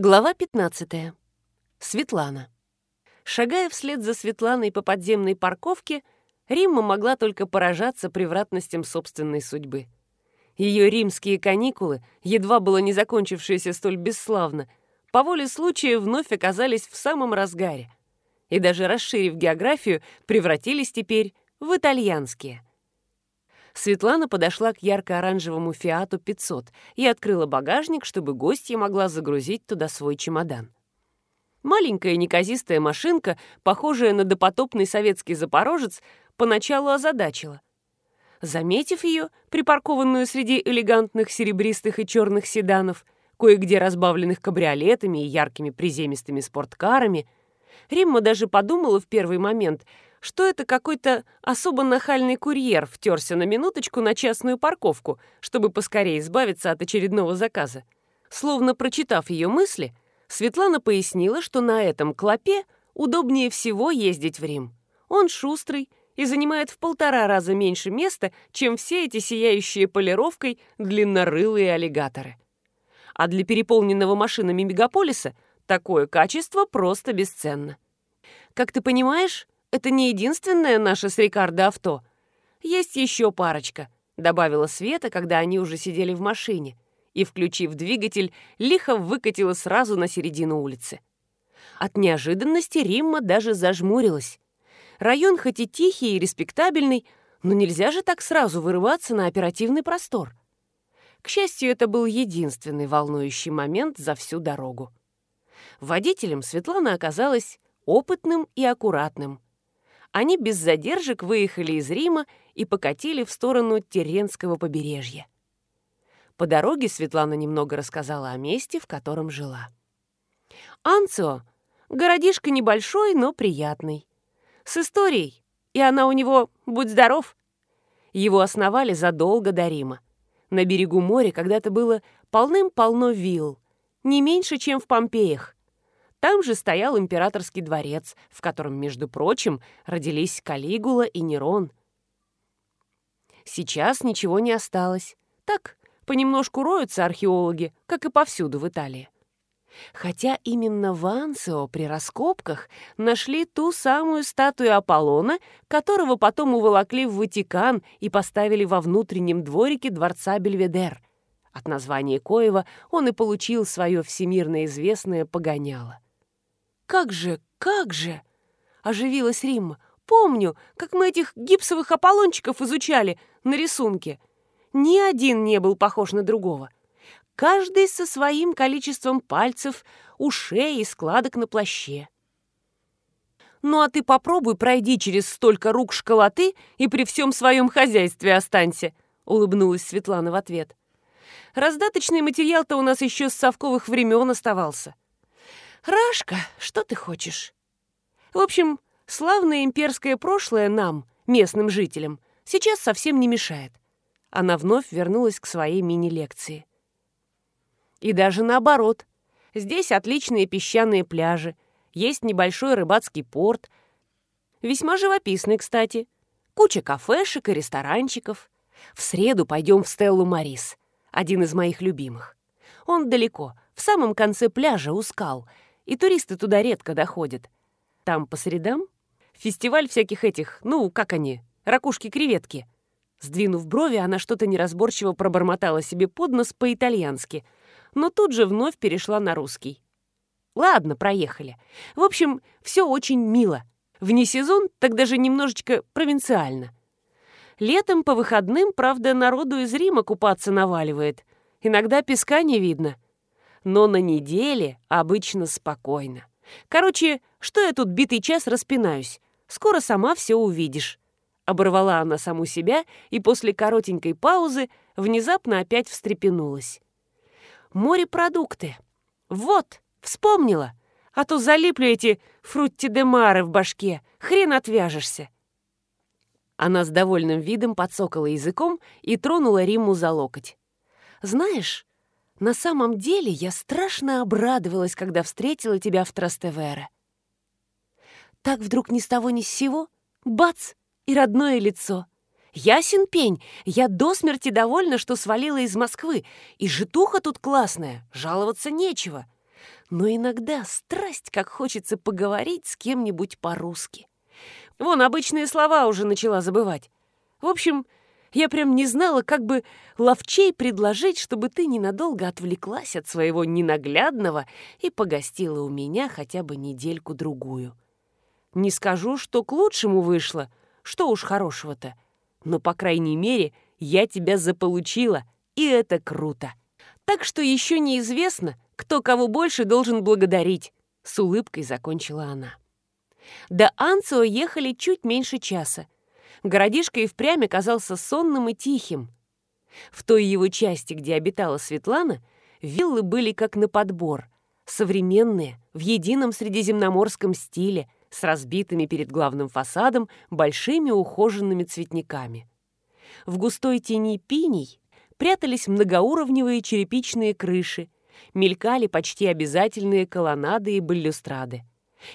Глава 15. Светлана. Шагая вслед за Светланой по подземной парковке, Римма могла только поражаться превратностям собственной судьбы. Ее римские каникулы, едва было не закончившиеся столь бесславно, по воле случая вновь оказались в самом разгаре. И даже расширив географию, превратились теперь в итальянские. Светлана подошла к ярко-оранжевому «Фиату 500» и открыла багажник, чтобы гостья могла загрузить туда свой чемодан. Маленькая неказистая машинка, похожая на допотопный советский «Запорожец», поначалу озадачила. Заметив ее, припаркованную среди элегантных серебристых и черных седанов, кое-где разбавленных кабриолетами и яркими приземистыми спорткарами, Римма даже подумала в первый момент — что это какой-то особо нахальный курьер втерся на минуточку на частную парковку, чтобы поскорее избавиться от очередного заказа. Словно прочитав ее мысли, Светлана пояснила, что на этом клопе удобнее всего ездить в Рим. Он шустрый и занимает в полтора раза меньше места, чем все эти сияющие полировкой длиннорылые аллигаторы. А для переполненного машинами мегаполиса такое качество просто бесценно. Как ты понимаешь, это не единственное наше с Рикардо авто. Есть еще парочка», — добавила Света, когда они уже сидели в машине, и, включив двигатель, лихо выкатила сразу на середину улицы. От неожиданности Римма даже зажмурилась. Район хоть и тихий и респектабельный, но нельзя же так сразу вырываться на оперативный простор. К счастью, это был единственный волнующий момент за всю дорогу. Водителем Светлана оказалась опытным и аккуратным — они без задержек выехали из Рима и покатили в сторону Теренского побережья. По дороге Светлана немного рассказала о месте, в котором жила. Анцио — городишко небольшой, но приятный. С историей, и она у него, будь здоров. Его основали задолго до Рима. На берегу моря когда-то было полным-полно вилл, не меньше, чем в Помпеях. Там же стоял императорский дворец, в котором, между прочим, родились Калигула и Нерон. Сейчас ничего не осталось. Так, понемножку роются археологи, как и повсюду в Италии. Хотя именно в Ансио при раскопках нашли ту самую статую Аполлона, которого потом уволокли в Ватикан и поставили во внутреннем дворике дворца Бельведер. От названия Коева он и получил свое всемирно известное погоняло. «Как же, как же!» — оживилась Римма. «Помню, как мы этих гипсовых аполлончиков изучали на рисунке. Ни один не был похож на другого. Каждый со своим количеством пальцев, ушей и складок на плаще». «Ну а ты попробуй пройди через столько рук школоты и при всем своем хозяйстве останься», — улыбнулась Светлана в ответ. «Раздаточный материал-то у нас еще с совковых времен оставался». «Рашка, что ты хочешь?» В общем, славное имперское прошлое нам, местным жителям, сейчас совсем не мешает. Она вновь вернулась к своей мини-лекции. И даже наоборот. Здесь отличные песчаные пляжи, есть небольшой рыбацкий порт, весьма живописный, кстати, куча кафешек и ресторанчиков. В среду пойдем в Стеллу Марис, один из моих любимых. Он далеко, в самом конце пляжа у скал — и туристы туда редко доходят. Там по средам фестиваль всяких этих, ну, как они, ракушки-креветки. Сдвинув брови, она что-то неразборчиво пробормотала себе под нос по-итальянски, но тут же вновь перешла на русский. Ладно, проехали. В общем, все очень мило. Вне сезон, так даже немножечко провинциально. Летом по выходным, правда, народу из Рима купаться наваливает. Иногда песка не видно — но на неделе обычно спокойно. Короче, что я тут битый час распинаюсь? Скоро сама все увидишь». Оборвала она саму себя и после коротенькой паузы внезапно опять встрепенулась. «Морепродукты. Вот, вспомнила. А то залипли эти фрутти-де-мары в башке. Хрен отвяжешься». Она с довольным видом подсокала языком и тронула Римму за локоть. «Знаешь, на самом деле я страшно обрадовалась, когда встретила тебя в Трастевере. Так вдруг ни с того ни с сего, бац, и родное лицо. Ясен пень, я до смерти довольна, что свалила из Москвы, и житуха тут классная, жаловаться нечего. Но иногда страсть, как хочется поговорить с кем-нибудь по-русски. Вон, обычные слова уже начала забывать. В общем, я прям не знала, как бы ловчей предложить, чтобы ты ненадолго отвлеклась от своего ненаглядного и погостила у меня хотя бы недельку-другую. Не скажу, что к лучшему вышло, что уж хорошего-то, но, по крайней мере, я тебя заполучила, и это круто. Так что еще неизвестно, кто кого больше должен благодарить, с улыбкой закончила она. До Анцио ехали чуть меньше часа, городишко и впрямь оказался сонным и тихим. В той его части, где обитала Светлана, виллы были как на подбор, современные, в едином средиземноморском стиле, с разбитыми перед главным фасадом большими ухоженными цветниками. В густой тени пиней прятались многоуровневые черепичные крыши, мелькали почти обязательные колоннады и балюстрады.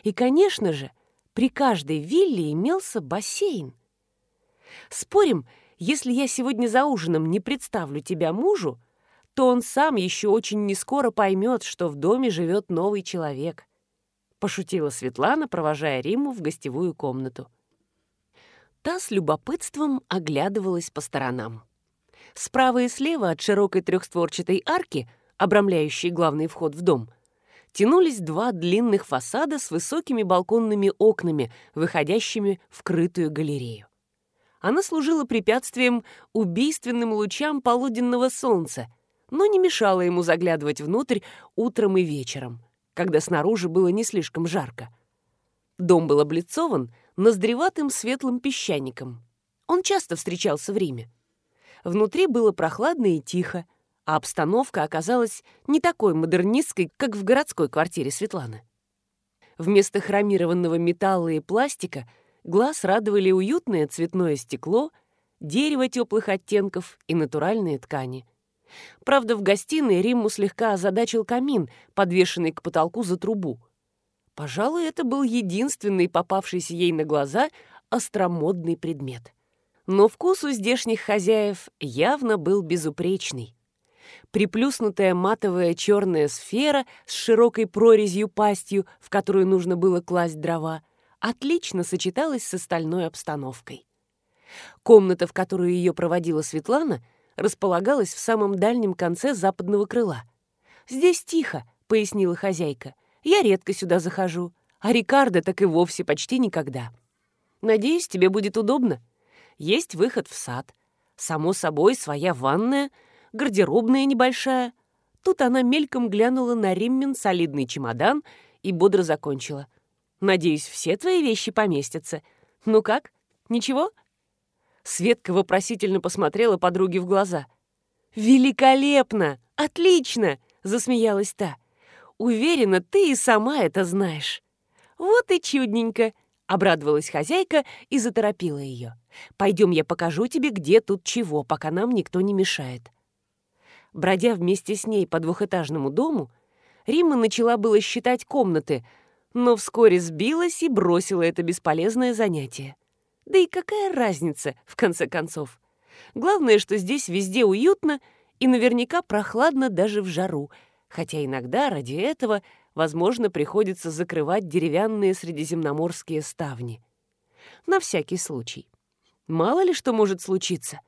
И, конечно же, при каждой вилле имелся бассейн. Спорим, если я сегодня за ужином не представлю тебя мужу, то он сам еще очень нескоро поймет, что в доме живет новый человек. Пошутила Светлана, провожая Риму в гостевую комнату. Та с любопытством оглядывалась по сторонам. Справа и слева от широкой трехстворчатой арки, обрамляющей главный вход в дом, тянулись два длинных фасада с высокими балконными окнами, выходящими в крытую галерею она служила препятствием убийственным лучам полуденного солнца, но не мешала ему заглядывать внутрь утром и вечером, когда снаружи было не слишком жарко. Дом был облицован ноздреватым светлым песчаником. Он часто встречался в Риме. Внутри было прохладно и тихо, а обстановка оказалась не такой модернистской, как в городской квартире Светланы. Вместо хромированного металла и пластика – Глаз радовали уютное цветное стекло, дерево теплых оттенков и натуральные ткани. Правда, в гостиной Римму слегка озадачил камин, подвешенный к потолку за трубу. Пожалуй, это был единственный попавшийся ей на глаза остромодный предмет. Но вкус у здешних хозяев явно был безупречный. Приплюснутая матовая черная сфера с широкой прорезью пастью, в которую нужно было класть дрова — отлично сочеталась с остальной обстановкой. Комната, в которую ее проводила Светлана, располагалась в самом дальнем конце западного крыла. «Здесь тихо», — пояснила хозяйка. «Я редко сюда захожу, а Рикардо так и вовсе почти никогда. Надеюсь, тебе будет удобно. Есть выход в сад. Само собой, своя ванная, гардеробная небольшая». Тут она мельком глянула на Риммен солидный чемодан и бодро закончила. Надеюсь, все твои вещи поместятся. Ну как? Ничего?» Светка вопросительно посмотрела подруге в глаза. «Великолепно! Отлично!» — засмеялась та. «Уверена, ты и сама это знаешь». «Вот и чудненько!» — обрадовалась хозяйка и заторопила ее. «Пойдем, я покажу тебе, где тут чего, пока нам никто не мешает». Бродя вместе с ней по двухэтажному дому, Римма начала было считать комнаты — но вскоре сбилась и бросила это бесполезное занятие. Да и какая разница, в конце концов? Главное, что здесь везде уютно и наверняка прохладно даже в жару, хотя иногда ради этого, возможно, приходится закрывать деревянные средиземноморские ставни. На всякий случай. Мало ли что может случиться.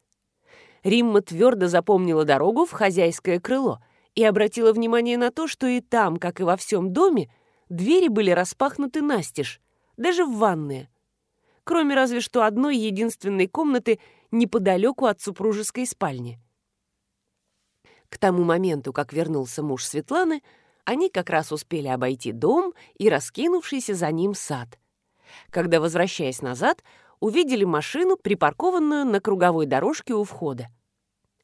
Римма твердо запомнила дорогу в хозяйское крыло и обратила внимание на то, что и там, как и во всем доме, Двери были распахнуты настежь, даже в ванные. Кроме разве что одной единственной комнаты неподалеку от супружеской спальни. К тому моменту, как вернулся муж Светланы, они как раз успели обойти дом и раскинувшийся за ним сад. Когда, возвращаясь назад, увидели машину, припаркованную на круговой дорожке у входа.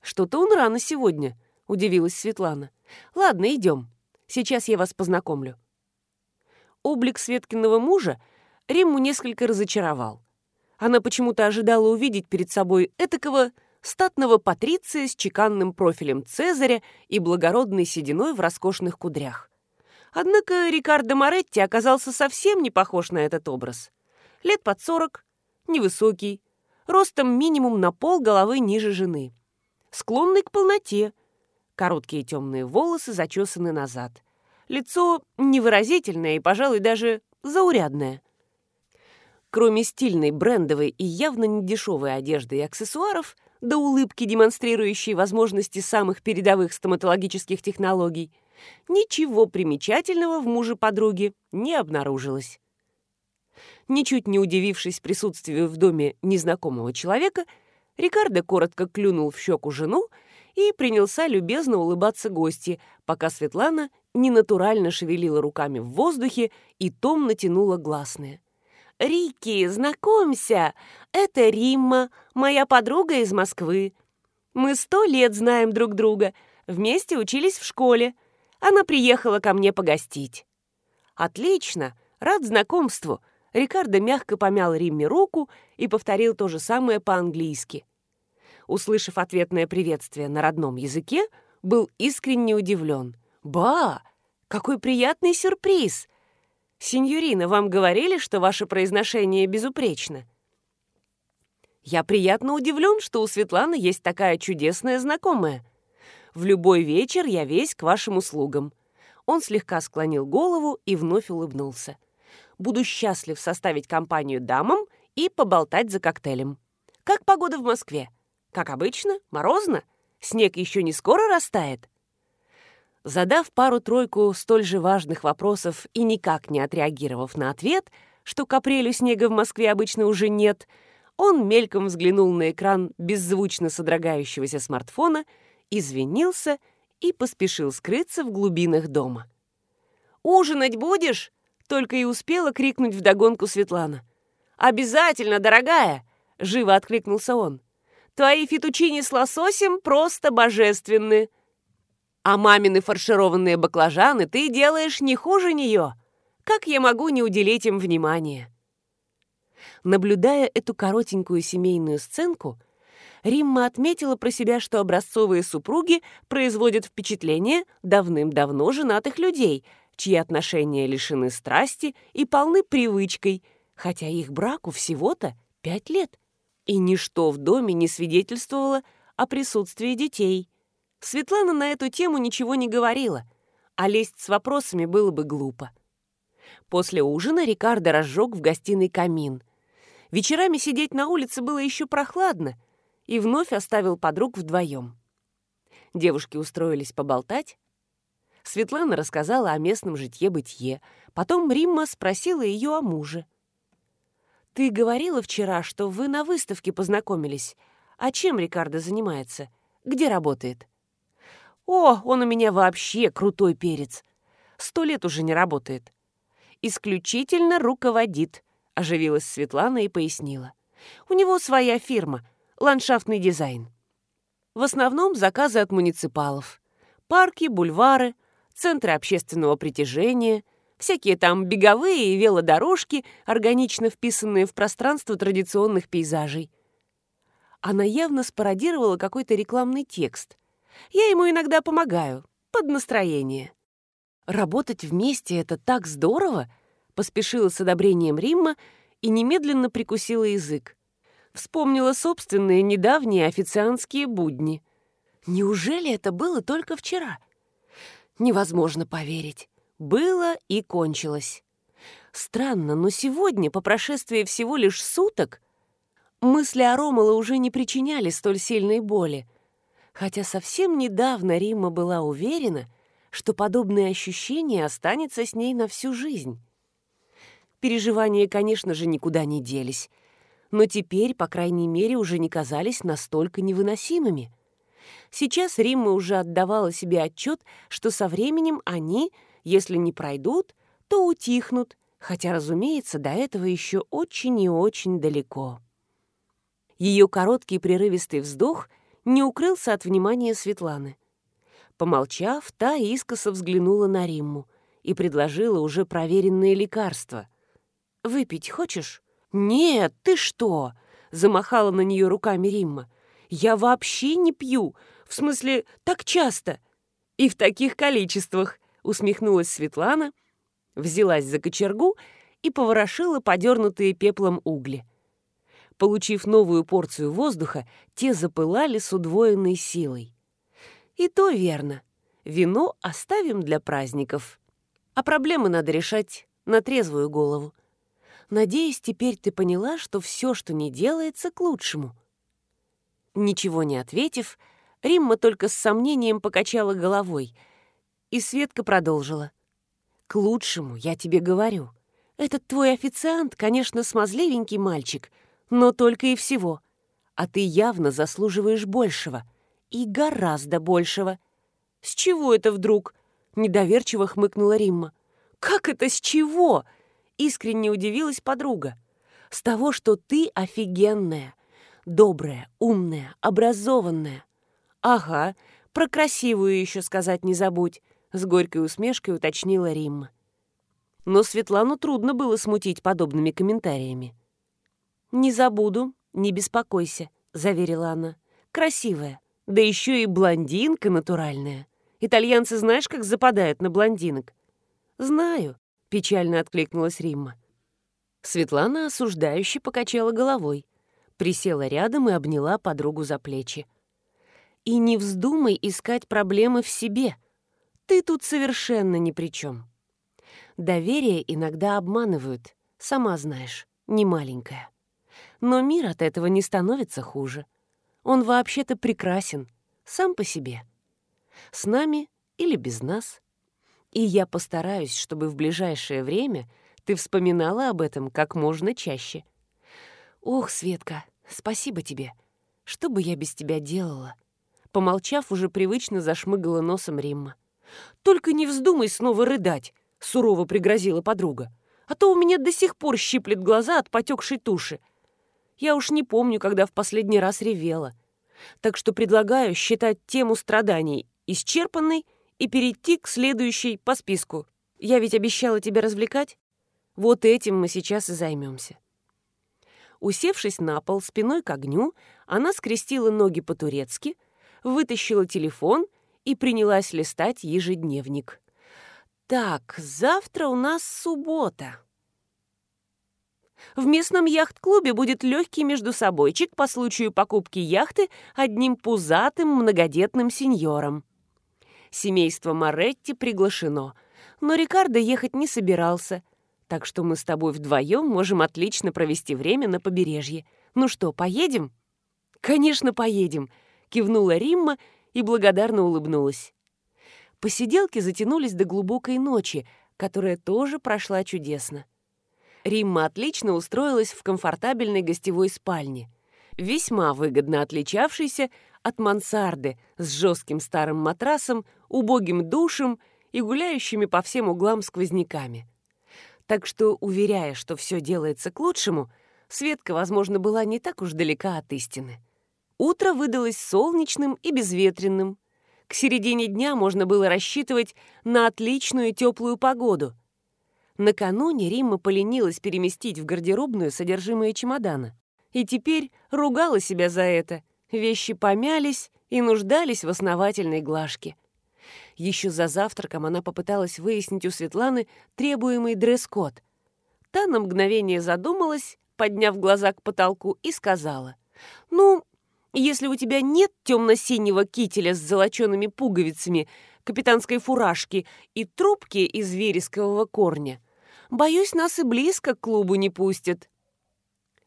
«Что-то он рано сегодня», — удивилась Светлана. «Ладно, идем. Сейчас я вас познакомлю». Облик Светкиного мужа Римму несколько разочаровал. Она почему-то ожидала увидеть перед собой этакого статного патриция с чеканным профилем Цезаря и благородной сединой в роскошных кудрях. Однако Рикардо Моретти оказался совсем не похож на этот образ. Лет под сорок, невысокий, ростом минимум на пол головы ниже жены. Склонный к полноте, короткие темные волосы зачесаны назад — Лицо невыразительное и, пожалуй, даже заурядное. Кроме стильной, брендовой и явно недешевой одежды и аксессуаров, до улыбки, демонстрирующей возможности самых передовых стоматологических технологий, ничего примечательного в муже подруги не обнаружилось. Ничуть не удивившись присутствию в доме незнакомого человека, Рикардо коротко клюнул в щеку жену и принялся любезно улыбаться гости, пока Светлана ненатурально шевелила руками в воздухе и томно тянула гласные. «Рики, знакомься! Это Римма, моя подруга из Москвы. Мы сто лет знаем друг друга, вместе учились в школе. Она приехала ко мне погостить». «Отлично! Рад знакомству!» Рикардо мягко помял Римме руку и повторил то же самое по-английски. Услышав ответное приветствие на родном языке, был искренне удивлен. «Ба! Какой приятный сюрприз! Синьорина, вам говорили, что ваше произношение безупречно?» «Я приятно удивлен, что у Светланы есть такая чудесная знакомая. В любой вечер я весь к вашим услугам». Он слегка склонил голову и вновь улыбнулся. «Буду счастлив составить компанию дамам и поболтать за коктейлем. Как погода в Москве? Как обычно? Морозно? Снег еще не скоро растает?» Задав пару-тройку столь же важных вопросов и никак не отреагировав на ответ, что к апрелю снега в Москве обычно уже нет, он мельком взглянул на экран беззвучно содрогающегося смартфона, извинился и поспешил скрыться в глубинах дома. «Ужинать будешь?» — только и успела крикнуть вдогонку Светлана. «Обязательно, дорогая!» — живо откликнулся он. «Твои фетучини с лососем просто божественны!» А мамины фаршированные баклажаны ты делаешь не хуже нее. Как я могу не уделить им внимания?» Наблюдая эту коротенькую семейную сценку, Римма отметила про себя, что образцовые супруги производят впечатление давным-давно женатых людей, чьи отношения лишены страсти и полны привычкой, хотя их браку всего-то пять лет. И ничто в доме не свидетельствовало о присутствии детей. Светлана на эту тему ничего не говорила, а лезть с вопросами было бы глупо. После ужина Рикардо разжег в гостиной камин. Вечерами сидеть на улице было еще прохладно, и вновь оставил подруг вдвоем. Девушки устроились поболтать. Светлана рассказала о местном житье-бытие. Потом Римма спросила ее о муже. «Ты говорила вчера, что вы на выставке познакомились. А чем Рикардо занимается? Где работает?» О, он у меня вообще крутой перец. Сто лет уже не работает. Исключительно руководит, оживилась Светлана и пояснила. У него своя фирма, ландшафтный дизайн. В основном заказы от муниципалов. Парки, бульвары, центры общественного притяжения, всякие там беговые и велодорожки, органично вписанные в пространство традиционных пейзажей. Она явно спародировала какой-то рекламный текст, я ему иногда помогаю, под настроение. Работать вместе — это так здорово, поспешила с одобрением Римма и немедленно прикусила язык. Вспомнила собственные недавние официантские будни. Неужели это было только вчера? Невозможно поверить. Было и кончилось. Странно, но сегодня, по прошествии всего лишь суток, мысли о Ромала уже не причиняли столь сильной боли хотя совсем недавно Римма была уверена, что подобное ощущение останется с ней на всю жизнь. Переживания, конечно же, никуда не делись, но теперь, по крайней мере, уже не казались настолько невыносимыми. Сейчас Римма уже отдавала себе отчет, что со временем они, если не пройдут, то утихнут, хотя, разумеется, до этого еще очень и очень далеко. Ее короткий прерывистый вздох — не укрылся от внимания Светланы. Помолчав, та искоса взглянула на Римму и предложила уже проверенные лекарства. «Выпить хочешь?» «Нет, ты что?» — замахала на нее руками Римма. «Я вообще не пью. В смысле, так часто. И в таких количествах», — усмехнулась Светлана, взялась за кочергу и поворошила подернутые пеплом угли. Получив новую порцию воздуха, те запылали с удвоенной силой. И то верно. Вино оставим для праздников. А проблемы надо решать на трезвую голову. Надеюсь, теперь ты поняла, что все, что не делается, к лучшему. Ничего не ответив, Римма только с сомнением покачала головой, и Светка продолжила. «К лучшему, я тебе говорю. Этот твой официант, конечно, смазливенький мальчик, но только и всего. А ты явно заслуживаешь большего. И гораздо большего». «С чего это вдруг?» — недоверчиво хмыкнула Римма. «Как это с чего?» искренне удивилась подруга. «С того, что ты офигенная, добрая, умная, образованная». «Ага, про красивую еще сказать не забудь», — с горькой усмешкой уточнила Римма. Но Светлану трудно было смутить подобными комментариями. «Не забуду, не беспокойся», — заверила она. «Красивая, да еще и блондинка натуральная. Итальянцы знаешь, как западают на блондинок?» «Знаю», печально откликнулась Римма. Светлана осуждающе покачала головой, присела рядом и обняла подругу за плечи. «И не вздумай искать проблемы в себе. Ты тут совершенно ни при чем. Доверие иногда обманывают, сама знаешь, не маленькая. Но мир от этого не становится хуже. Он вообще-то прекрасен, сам по себе. С нами или без нас. И я постараюсь, чтобы в ближайшее время ты вспоминала об этом как можно чаще. Ох, Светка, спасибо тебе. Что бы я без тебя делала? Помолчав, уже привычно зашмыгала носом Римма. «Только не вздумай снова рыдать», — сурово пригрозила подруга. «А то у меня до сих пор щиплет глаза от потекшей туши. Я уж не помню, когда в последний раз ревела. Так что предлагаю считать тему страданий исчерпанной и перейти к следующей по списку. Я ведь обещала тебя развлекать. Вот этим мы сейчас и займемся. Усевшись на пол спиной к огню, она скрестила ноги по-турецки, вытащила телефон и принялась листать ежедневник. «Так, завтра у нас суббота». В местном яхт-клубе будет легкий междусобойчик по случаю покупки яхты одним пузатым многодетным сеньором. Семейство Моретти приглашено, но Рикардо ехать не собирался, так что мы с тобой вдвоем можем отлично провести время на побережье. Ну что, поедем?» «Конечно, поедем», — кивнула Римма и благодарно улыбнулась. Посиделки затянулись до глубокой ночи, которая тоже прошла чудесно. Римма отлично устроилась в комфортабельной гостевой спальне, весьма выгодно отличавшейся от мансарды с жестким старым матрасом, убогим душем и гуляющими по всем углам сквозняками. Так что, уверяя, что все делается к лучшему, Светка, возможно, была не так уж далека от истины. Утро выдалось солнечным и безветренным. К середине дня можно было рассчитывать на отличную теплую погоду. Накануне Римма поленилась переместить в гардеробную содержимое чемодана. И теперь ругала себя за это — Вещи помялись и нуждались в основательной глажке. Еще за завтраком она попыталась выяснить у Светланы требуемый дресс-код. Та на мгновение задумалась, подняв глаза к потолку, и сказала. «Ну, если у тебя нет темно-синего кителя с золочеными пуговицами, капитанской фуражки и трубки из верескового корня, боюсь, нас и близко к клубу не пустят».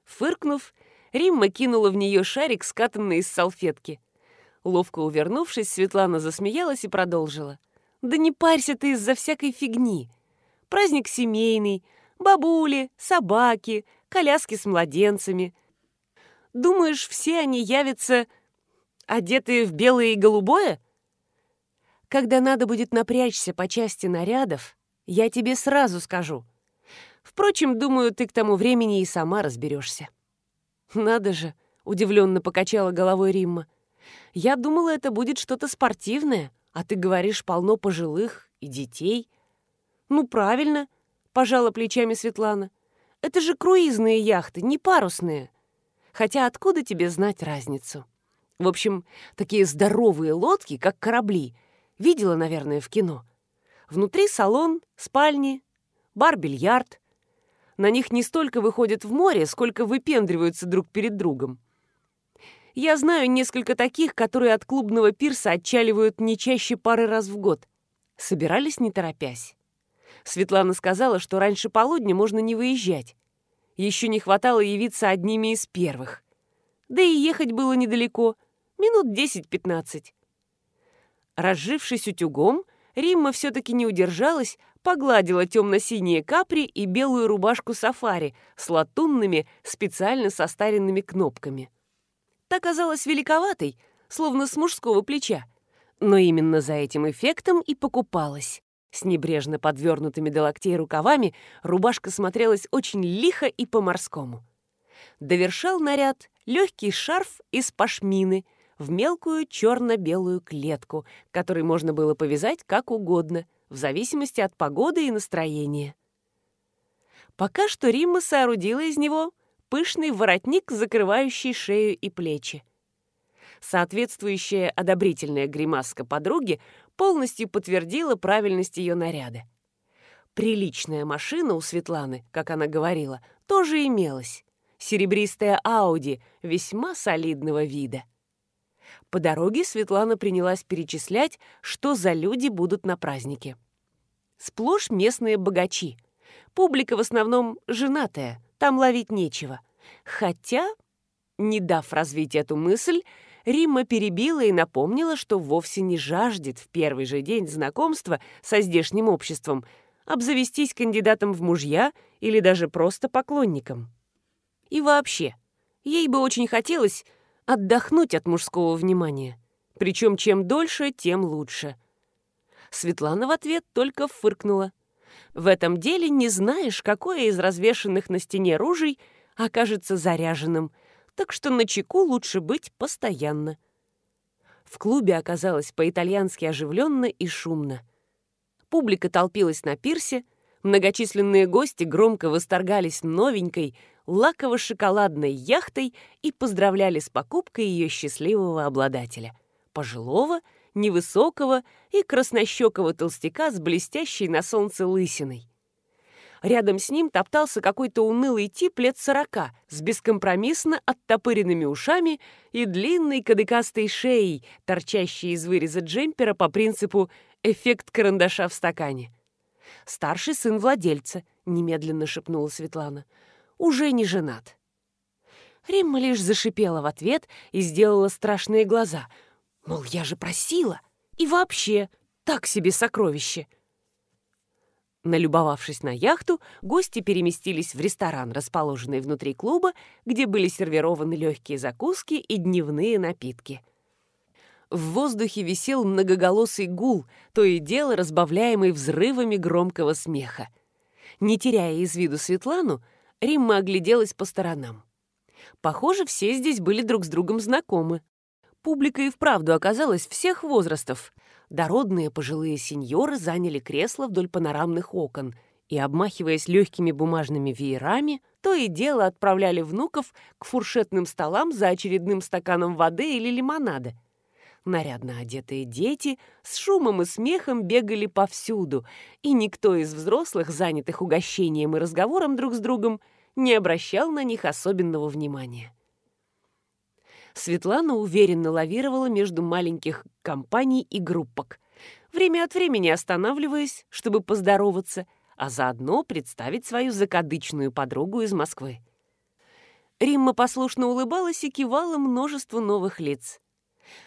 Фыркнув, Римма кинула в нее шарик, скатанный из салфетки. Ловко увернувшись, Светлана засмеялась и продолжила. «Да не парься ты из-за всякой фигни. Праздник семейный, бабули, собаки, коляски с младенцами. Думаешь, все они явятся одетые в белое и голубое? Когда надо будет напрячься по части нарядов, я тебе сразу скажу. Впрочем, думаю, ты к тому времени и сама разберешься. «Надо же!» — удивленно покачала головой Римма. «Я думала, это будет что-то спортивное, а ты говоришь, полно пожилых и детей». «Ну, правильно», — пожала плечами Светлана. «Это же круизные яхты, не парусные. Хотя откуда тебе знать разницу? В общем, такие здоровые лодки, как корабли, видела, наверное, в кино. Внутри салон, спальни, бар-бильярд, на них не столько выходят в море, сколько выпендриваются друг перед другом. Я знаю несколько таких, которые от клубного пирса отчаливают не чаще пары раз в год. Собирались не торопясь. Светлана сказала, что раньше полудня можно не выезжать. Еще не хватало явиться одними из первых. Да и ехать было недалеко, минут 10-15. Разжившись утюгом, Римма все-таки не удержалась, погладила темно-синие капри и белую рубашку сафари с латунными, специально состаренными кнопками. Та казалась великоватой, словно с мужского плеча, но именно за этим эффектом и покупалась. С небрежно подвернутыми до локтей рукавами рубашка смотрелась очень лихо и по-морскому. Довершал наряд легкий шарф из пашмины в мелкую черно-белую клетку, который можно было повязать как угодно, в зависимости от погоды и настроения. Пока что Римма соорудила из него пышный воротник, закрывающий шею и плечи. Соответствующая одобрительная гримаска подруги полностью подтвердила правильность ее наряда. Приличная машина у Светланы, как она говорила, тоже имелась. Серебристая Ауди весьма солидного вида. По дороге Светлана принялась перечислять, что за люди будут на празднике. Сплошь местные богачи. Публика в основном женатая, там ловить нечего. Хотя, не дав развить эту мысль, Римма перебила и напомнила, что вовсе не жаждет в первый же день знакомства со здешним обществом обзавестись кандидатом в мужья или даже просто поклонником. И вообще, ей бы очень хотелось отдохнуть от мужского внимания. Причем чем дольше, тем лучше. Светлана в ответ только фыркнула. В этом деле не знаешь, какое из развешанных на стене ружей окажется заряженным – так что на чеку лучше быть постоянно. В клубе оказалось по-итальянски оживленно и шумно. Публика толпилась на пирсе, многочисленные гости громко восторгались новенькой, лаково-шоколадной яхтой и поздравляли с покупкой ее счастливого обладателя. Пожилого, невысокого и краснощекого толстяка с блестящей на солнце лысиной. Рядом с ним топтался какой-то унылый тип лет сорока с бескомпромиссно оттопыренными ушами и длинной кадыкастой шеей, торчащей из выреза джемпера по принципу «эффект карандаша в стакане». «Старший сын владельца», — немедленно шепнула Светлана. «Уже не женат». Римма лишь зашипела в ответ и сделала страшные глаза. Мол, я же просила. И вообще, так себе сокровище. Налюбовавшись на яхту, гости переместились в ресторан, расположенный внутри клуба, где были сервированы легкие закуски и дневные напитки. В воздухе висел многоголосый гул, то и дело разбавляемый взрывами громкого смеха. Не теряя из виду Светлану, Римма огляделась по сторонам. Похоже, все здесь были друг с другом знакомы. Публика и вправду оказалась всех возрастов — дородные пожилые сеньоры заняли кресла вдоль панорамных окон и, обмахиваясь легкими бумажными веерами, то и дело отправляли внуков к фуршетным столам за очередным стаканом воды или лимонада. Нарядно одетые дети с шумом и смехом бегали повсюду, и никто из взрослых, занятых угощением и разговором друг с другом, не обращал на них особенного внимания. Светлана уверенно лавировала между маленьких компаний и группок, время от времени останавливаясь, чтобы поздороваться, а заодно представить свою закадычную подругу из Москвы. Римма послушно улыбалась и кивала множеству новых лиц.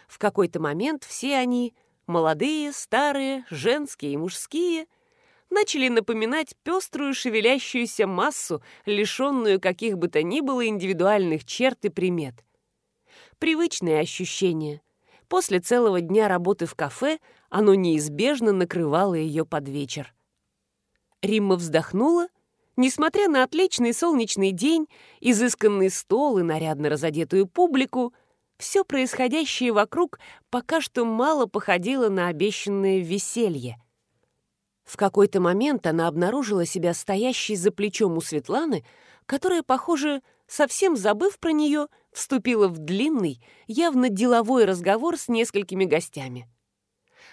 В какой-то момент все они, молодые, старые, женские и мужские, начали напоминать пеструю шевелящуюся массу, лишенную каких бы то ни было индивидуальных черт и примет. Привычное ощущение. После целого дня работы в кафе оно неизбежно накрывало ее под вечер. Римма вздохнула. Несмотря на отличный солнечный день, изысканный стол и нарядно разодетую публику, все происходящее вокруг пока что мало походило на обещанное веселье. В какой-то момент она обнаружила себя стоящей за плечом у Светланы, которая, похоже, совсем забыв про нее, вступила в длинный, явно деловой разговор с несколькими гостями.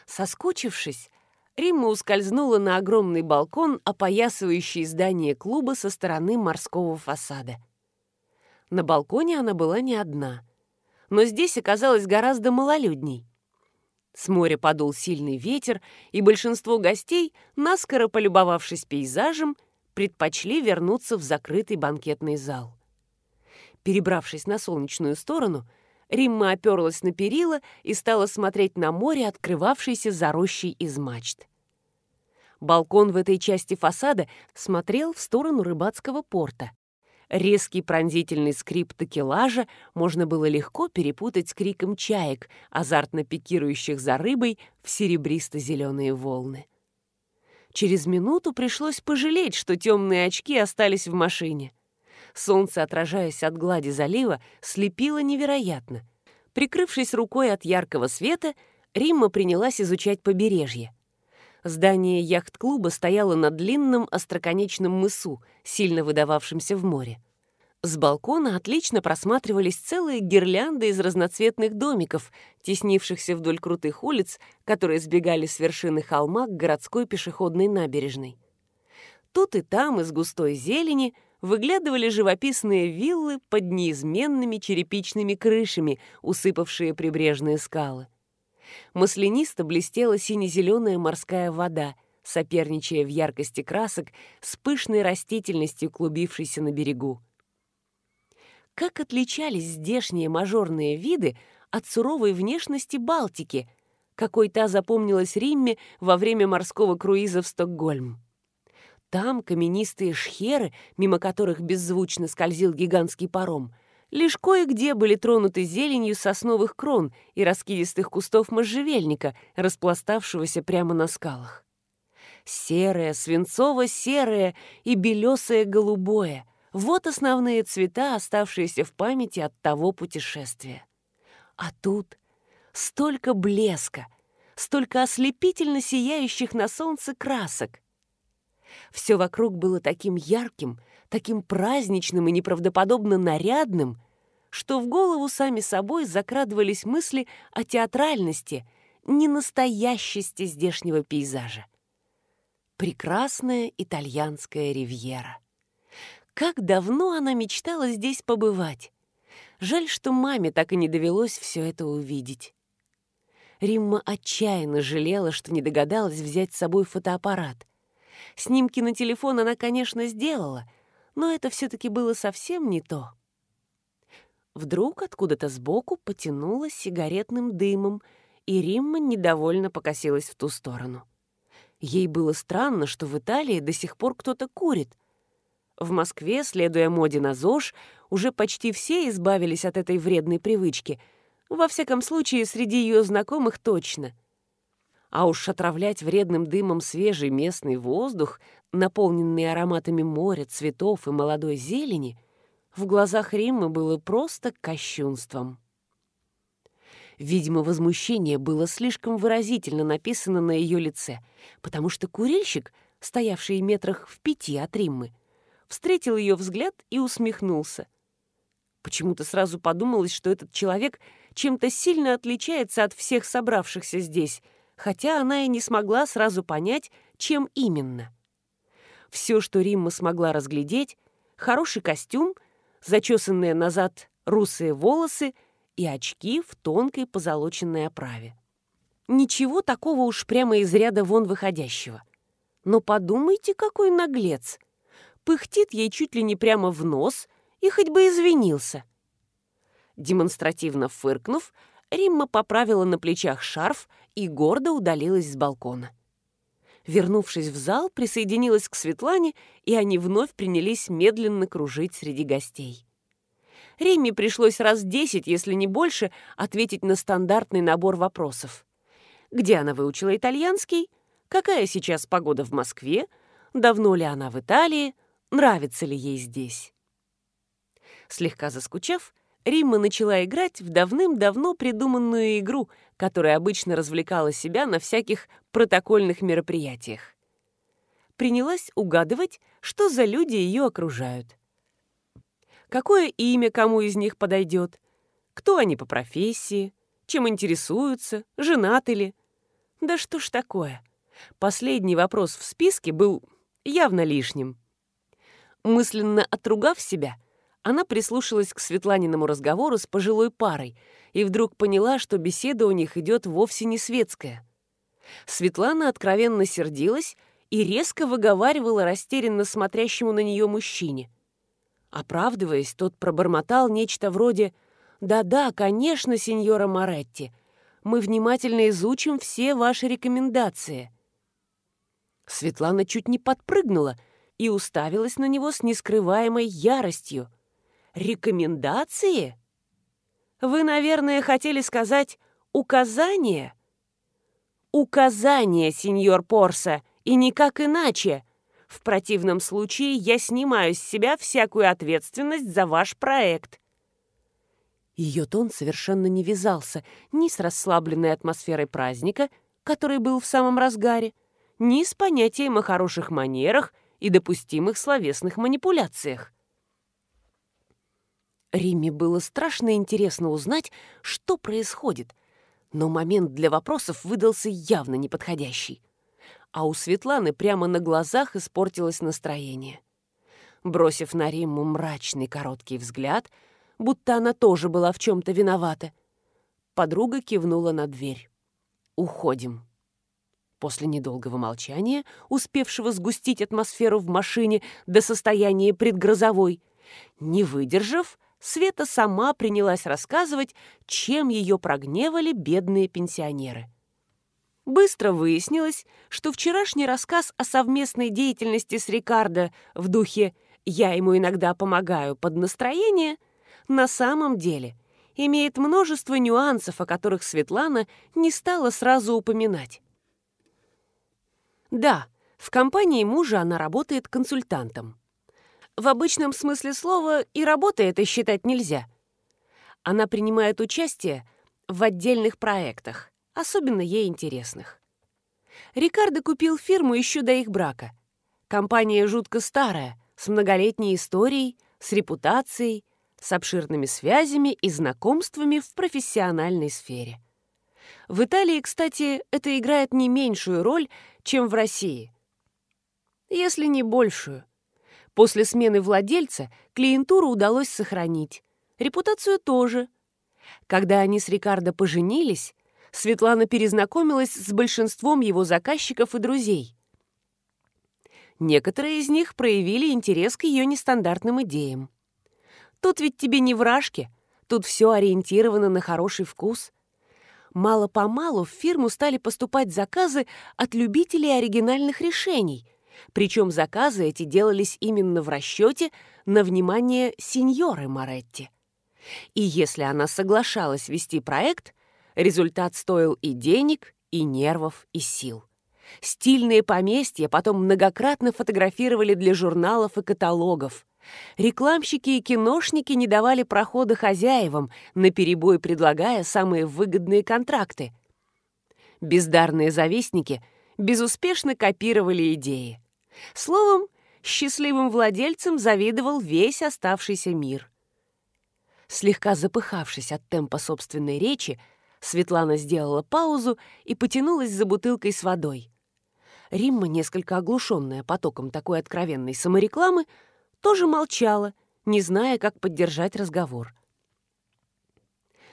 Соскучившись, Римма ускользнула на огромный балкон, опоясывающий здание клуба со стороны морского фасада. На балконе она была не одна, но здесь оказалось гораздо малолюдней. С моря подул сильный ветер, и большинство гостей, наскоро полюбовавшись пейзажем, предпочли вернуться в закрытый банкетный зал. Перебравшись на солнечную сторону, Римма оперлась на перила и стала смотреть на море, открывавшееся за рощей из мачт. Балкон в этой части фасада смотрел в сторону рыбацкого порта. Резкий пронзительный скрип такелажа можно было легко перепутать с криком чаек, азартно пикирующих за рыбой в серебристо-зеленые волны. Через минуту пришлось пожалеть, что темные очки остались в машине. Солнце, отражаясь от глади залива, слепило невероятно. Прикрывшись рукой от яркого света, Римма принялась изучать побережье. Здание яхт-клуба стояло на длинном остроконечном мысу, сильно выдававшемся в море. С балкона отлично просматривались целые гирлянды из разноцветных домиков, теснившихся вдоль крутых улиц, которые сбегали с вершины холма к городской пешеходной набережной. Тут и там из густой зелени выглядывали живописные виллы под неизменными черепичными крышами, усыпавшие прибрежные скалы. Маслянисто блестела сине-зеленая морская вода, соперничая в яркости красок с пышной растительностью, клубившейся на берегу. Как отличались здешние мажорные виды от суровой внешности Балтики, какой та запомнилась Римме во время морского круиза в Стокгольм. Там каменистые шхеры, мимо которых беззвучно скользил гигантский паром — Лишь кое-где были тронуты зеленью сосновых крон и раскидистых кустов можжевельника, распластавшегося прямо на скалах. Серое, свинцово-серое и белесое-голубое — вот основные цвета, оставшиеся в памяти от того путешествия. А тут столько блеска, столько ослепительно сияющих на солнце красок. Все вокруг было таким ярким, таким праздничным и неправдоподобно нарядным, что в голову сами собой закрадывались мысли о театральности, ненастоящести здешнего пейзажа. Прекрасная итальянская ривьера. Как давно она мечтала здесь побывать. Жаль, что маме так и не довелось все это увидеть. Римма отчаянно жалела, что не догадалась взять с собой фотоаппарат. Снимки на телефон она, конечно, сделала, но это все-таки было совсем не то. Вдруг откуда-то сбоку потянуло сигаретным дымом, и Римма недовольно покосилась в ту сторону. Ей было странно, что в Италии до сих пор кто-то курит. В Москве, следуя моде на ЗОЖ, уже почти все избавились от этой вредной привычки. Во всяком случае, среди ее знакомых точно. А уж отравлять вредным дымом свежий местный воздух, наполненный ароматами моря, цветов и молодой зелени — в глазах Риммы было просто кощунством. Видимо, возмущение было слишком выразительно написано на ее лице, потому что курильщик, стоявший метрах в пяти от Риммы, встретил ее взгляд и усмехнулся. Почему-то сразу подумалось, что этот человек чем-то сильно отличается от всех собравшихся здесь, хотя она и не смогла сразу понять, чем именно. Все, что Римма смогла разглядеть, хороший костюм зачесанные назад русые волосы и очки в тонкой позолоченной оправе. Ничего такого уж прямо из ряда вон выходящего. Но подумайте, какой наглец. Пыхтит ей чуть ли не прямо в нос и хоть бы извинился. Демонстративно фыркнув, Римма поправила на плечах шарф и гордо удалилась с балкона. Вернувшись в зал, присоединилась к Светлане, и они вновь принялись медленно кружить среди гостей. Римме пришлось раз десять, если не больше, ответить на стандартный набор вопросов. Где она выучила итальянский? Какая сейчас погода в Москве? Давно ли она в Италии? Нравится ли ей здесь? Слегка заскучав, Римма начала играть в давным-давно придуманную игру, которая обычно развлекала себя на всяких протокольных мероприятиях. Принялась угадывать, что за люди ее окружают. Какое имя кому из них подойдет? Кто они по профессии? Чем интересуются? Женаты ли? Да что ж такое? Последний вопрос в списке был явно лишним. Мысленно отругав себя, Она прислушалась к Светланиному разговору с пожилой парой и вдруг поняла, что беседа у них идет вовсе не светская. Светлана откровенно сердилась и резко выговаривала растерянно смотрящему на нее мужчине. Оправдываясь, тот пробормотал нечто вроде «Да-да, конечно, сеньора Моретти, мы внимательно изучим все ваши рекомендации». Светлана чуть не подпрыгнула и уставилась на него с нескрываемой яростью. «Рекомендации? Вы, наверное, хотели сказать «указания»?» «Указания, сеньор Порса, и никак иначе!» В противном случае я снимаю с себя всякую ответственность за ваш проект». Ее тон совершенно не вязался ни с расслабленной атмосферой праздника, который был в самом разгаре, ни с понятием о хороших манерах и допустимых словесных манипуляциях. Римме было страшно интересно узнать, что происходит, но момент для вопросов выдался явно неподходящий а у Светланы прямо на глазах испортилось настроение. Бросив на Римму мрачный короткий взгляд, будто она тоже была в чем-то виновата, подруга кивнула на дверь. «Уходим». После недолгого молчания, успевшего сгустить атмосферу в машине до состояния предгрозовой, не выдержав, Света сама принялась рассказывать, чем ее прогневали бедные пенсионеры. Быстро выяснилось, что вчерашний рассказ о совместной деятельности с Рикардо в духе «я ему иногда помогаю под настроение» на самом деле имеет множество нюансов, о которых Светлана не стала сразу упоминать. Да, в компании мужа она работает консультантом. В обычном смысле слова и работа это считать нельзя. Она принимает участие в отдельных проектах, особенно ей интересных. Рикардо купил фирму еще до их брака. Компания жутко старая, с многолетней историей, с репутацией, с обширными связями и знакомствами в профессиональной сфере. В Италии, кстати, это играет не меньшую роль, чем в России. Если не большую. После смены владельца клиентуру удалось сохранить. Репутацию тоже. Когда они с Рикардо поженились, Светлана перезнакомилась с большинством его заказчиков и друзей. Некоторые из них проявили интерес к ее нестандартным идеям. Тут ведь тебе не вражки, тут все ориентировано на хороший вкус. Мало-помалу в фирму стали поступать заказы от любителей оригинальных решений, причем заказы эти делались именно в расчете на внимание сеньоры Моретти. И если она соглашалась вести проект, Результат стоил и денег, и нервов, и сил. Стильные поместья потом многократно фотографировали для журналов и каталогов. Рекламщики и киношники не давали прохода хозяевам, наперебой предлагая самые выгодные контракты. Бездарные завистники безуспешно копировали идеи. Словом, счастливым владельцам завидовал весь оставшийся мир. Слегка запыхавшись от темпа собственной речи, Светлана сделала паузу и потянулась за бутылкой с водой. Римма, несколько оглушенная потоком такой откровенной саморекламы, тоже молчала, не зная, как поддержать разговор.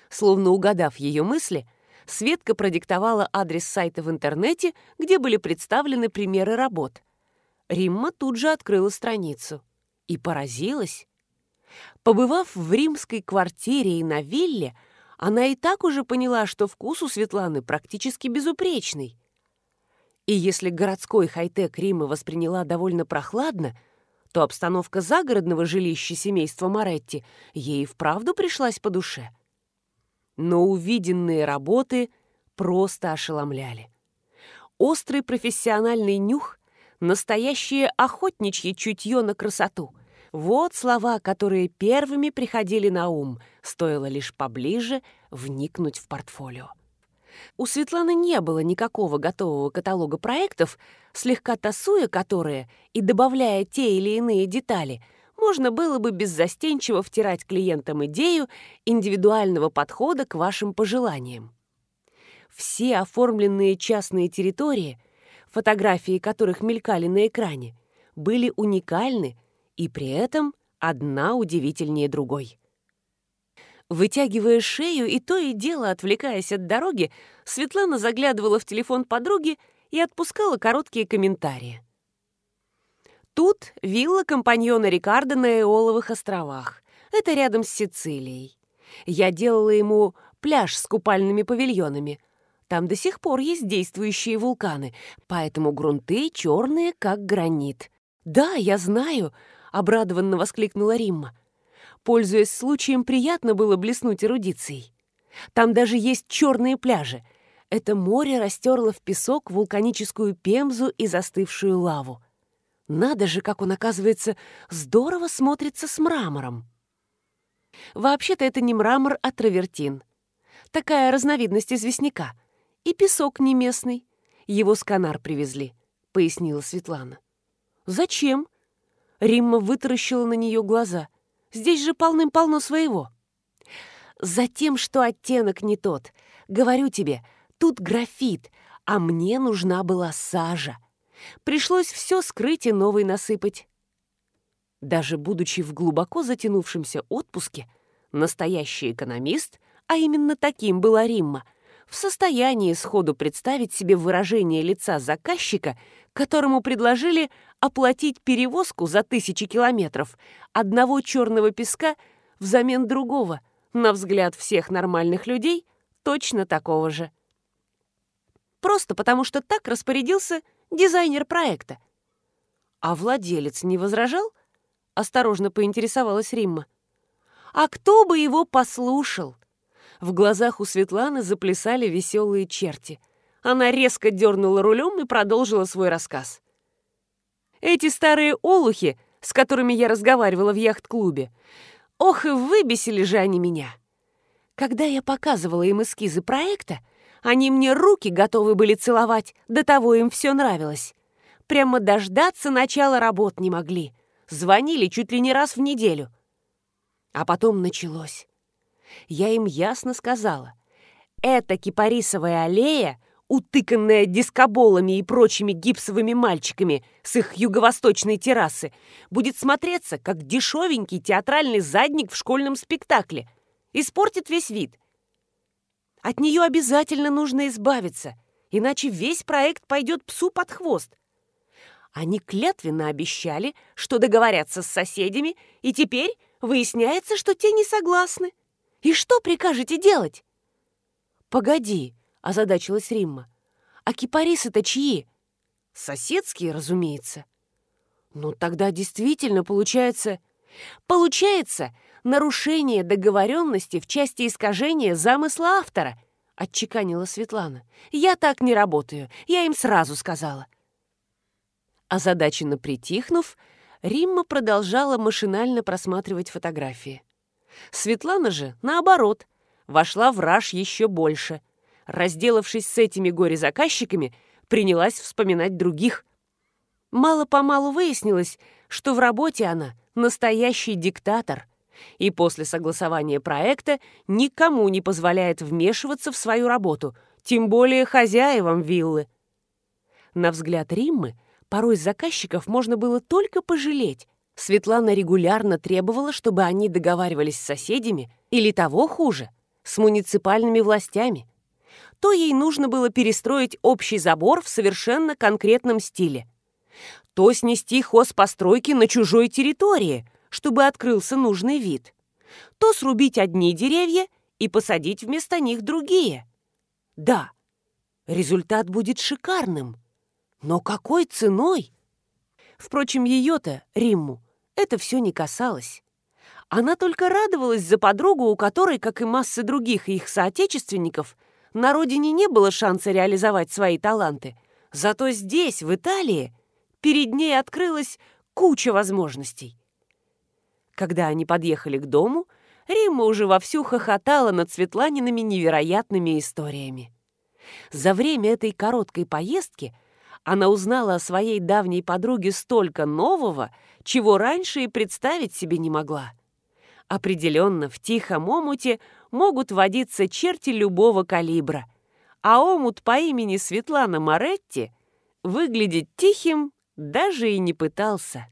Словно угадав ее мысли, Светка продиктовала адрес сайта в интернете, где были представлены примеры работ. Римма тут же открыла страницу и поразилась. Побывав в римской квартире и на вилле, она и так уже поняла, что вкус у Светланы практически безупречный. И если городской хай-тек Рима восприняла довольно прохладно, то обстановка загородного жилища семейства Моретти ей вправду пришлась по душе. Но увиденные работы просто ошеломляли. Острый профессиональный нюх, настоящее охотничье чутье на красоту — вот слова, которые первыми приходили на ум, стоило лишь поближе вникнуть в портфолио. У Светланы не было никакого готового каталога проектов, слегка тасуя которые и добавляя те или иные детали, можно было бы беззастенчиво втирать клиентам идею индивидуального подхода к вашим пожеланиям. Все оформленные частные территории, фотографии которых мелькали на экране, были уникальны и при этом одна удивительнее другой. Вытягивая шею и то и дело отвлекаясь от дороги, Светлана заглядывала в телефон подруги и отпускала короткие комментарии. Тут вилла компаньона Рикардо на Эоловых островах. Это рядом с Сицилией. Я делала ему пляж с купальными павильонами. Там до сих пор есть действующие вулканы, поэтому грунты черные, как гранит. «Да, я знаю», — обрадованно воскликнула Римма. Пользуясь случаем, приятно было блеснуть эрудицией. Там даже есть черные пляжи. Это море растерло в песок вулканическую пемзу и застывшую лаву. Надо же, как он, оказывается, здорово смотрится с мрамором. Вообще-то это не мрамор, а травертин. Такая разновидность известняка. И песок не местный. Его с Канар привезли, пояснила Светлана. Зачем? Римма вытаращила на нее глаза. Здесь же полным-полно своего. Затем, что оттенок не тот. Говорю тебе, тут графит, а мне нужна была сажа. Пришлось все скрыть и новый насыпать. Даже будучи в глубоко затянувшемся отпуске, настоящий экономист, а именно таким была Римма, в состоянии сходу представить себе выражение лица заказчика, которому предложили оплатить перевозку за тысячи километров одного черного песка взамен другого, на взгляд всех нормальных людей, точно такого же. Просто потому, что так распорядился дизайнер проекта. А владелец не возражал? Осторожно поинтересовалась Римма. А кто бы его послушал? В глазах у Светланы заплясали веселые черти. Она резко дернула рулем и продолжила свой рассказ. Эти старые олухи, с которыми я разговаривала в яхт-клубе, ох и выбесили же они меня. Когда я показывала им эскизы проекта, они мне руки готовы были целовать, до того им все нравилось. Прямо дождаться начала работ не могли. Звонили чуть ли не раз в неделю. А потом началось. Я им ясно сказала. Эта кипарисовая аллея, утыканная дискоболами и прочими гипсовыми мальчиками с их юго-восточной террасы, будет смотреться, как дешевенький театральный задник в школьном спектакле. Испортит весь вид. От нее обязательно нужно избавиться, иначе весь проект пойдет псу под хвост. Они клятвенно обещали, что договорятся с соседями, и теперь выясняется, что те не согласны. И что прикажете делать? «Погоди», — озадачилась Римма. «А кипарисы-то чьи?» «Соседские, разумеется». «Ну, тогда действительно получается...» «Получается, нарушение договоренности в части искажения замысла автора», — отчеканила Светлана. «Я так не работаю, я им сразу сказала». Озадаченно притихнув, Римма продолжала машинально просматривать фотографии. Светлана же, наоборот, вошла в раж еще больше. Разделавшись с этими горе-заказчиками, принялась вспоминать других. Мало-помалу выяснилось, что в работе она настоящий диктатор, и после согласования проекта никому не позволяет вмешиваться в свою работу, тем более хозяевам виллы. На взгляд Риммы, порой заказчиков можно было только пожалеть. Светлана регулярно требовала, чтобы они договаривались с соседями или того хуже, с муниципальными властями. То ей нужно было перестроить общий забор в совершенно конкретном стиле, то снести хозпостройки на чужой территории – чтобы открылся нужный вид, то срубить одни деревья и посадить вместо них другие. Да, результат будет шикарным, но какой ценой? Впрочем, ее-то, Римму, это все не касалось. Она только радовалась за подругу, у которой, как и массы других их соотечественников, на родине не было шанса реализовать свои таланты. Зато здесь, в Италии, перед ней открылась куча возможностей. Когда они подъехали к дому, Римма уже вовсю хохотала над Светланиными невероятными историями. За время этой короткой поездки она узнала о своей давней подруге столько нового, чего раньше и представить себе не могла. Определенно, в тихом омуте могут водиться черти любого калибра, а омут по имени Светлана Моретти выглядеть тихим даже и не пытался.